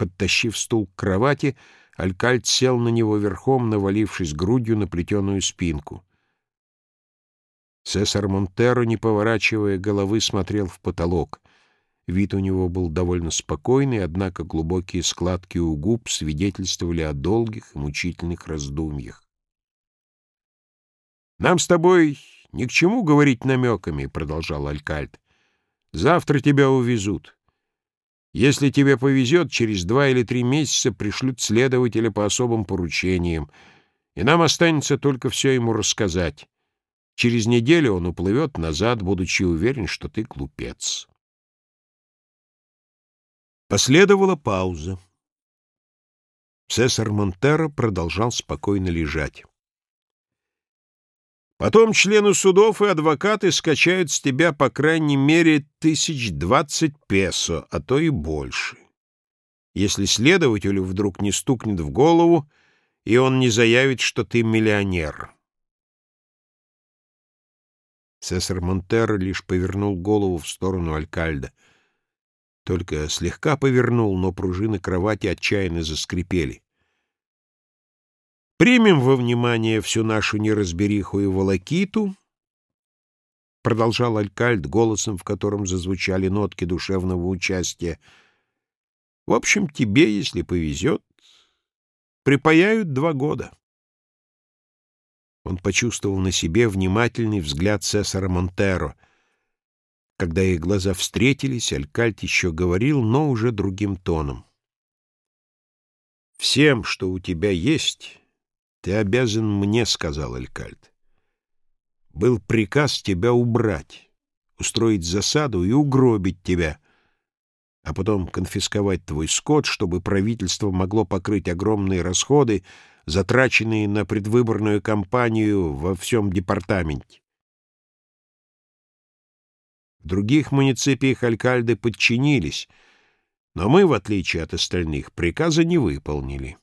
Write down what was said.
Подтащив стул к кровати, Алькальд сел на него верхом, навалившись грудью на плетеную спинку. Сесар Монтеро, не поворачивая головы, смотрел в потолок. Вид у него был довольно спокойный, однако глубокие складки у губ свидетельствовали о долгих и мучительных раздумьях. «Нам с тобой ни к чему говорить намеками», — продолжал Алькальд. «Завтра тебя увезут. Если тебе повезет, через два или три месяца пришлют следователя по особым поручениям, и нам останется только все ему рассказать. Через неделю он уплывет назад, будучи уверен, что ты глупец». Последовала пауза. Цесар Монтеро продолжал спокойно лежать. Потом члены судов и адвокаты скачают с тебя по крайней мере тысяч двадцать песо, а то и больше. Если следователю вдруг не стукнет в голову, и он не заявит, что ты миллионер. Цесар Монтеро лишь повернул голову в сторону Алькальда — только слегка повернул, но пружины кровати отчаянно заскрипели. «Примем во внимание всю нашу неразбериху и волокиту», — продолжал Алькальд голосом, в котором зазвучали нотки душевного участия. «В общем, тебе, если повезет, припаяют два года». Он почувствовал на себе внимательный взгляд Цесара Монтеро — когда их глаза встретились, Алькальт еще говорил, но уже другим тоном. «Всем, что у тебя есть, ты обязан мне», — сказал Алькальт. «Был приказ тебя убрать, устроить засаду и угробить тебя, а потом конфисковать твой скот, чтобы правительство могло покрыть огромные расходы, затраченные на предвыборную кампанию во всем департаменте. В других муниципиях алькальды подчинились, но мы, в отличие от остальных, приказа не выполнили.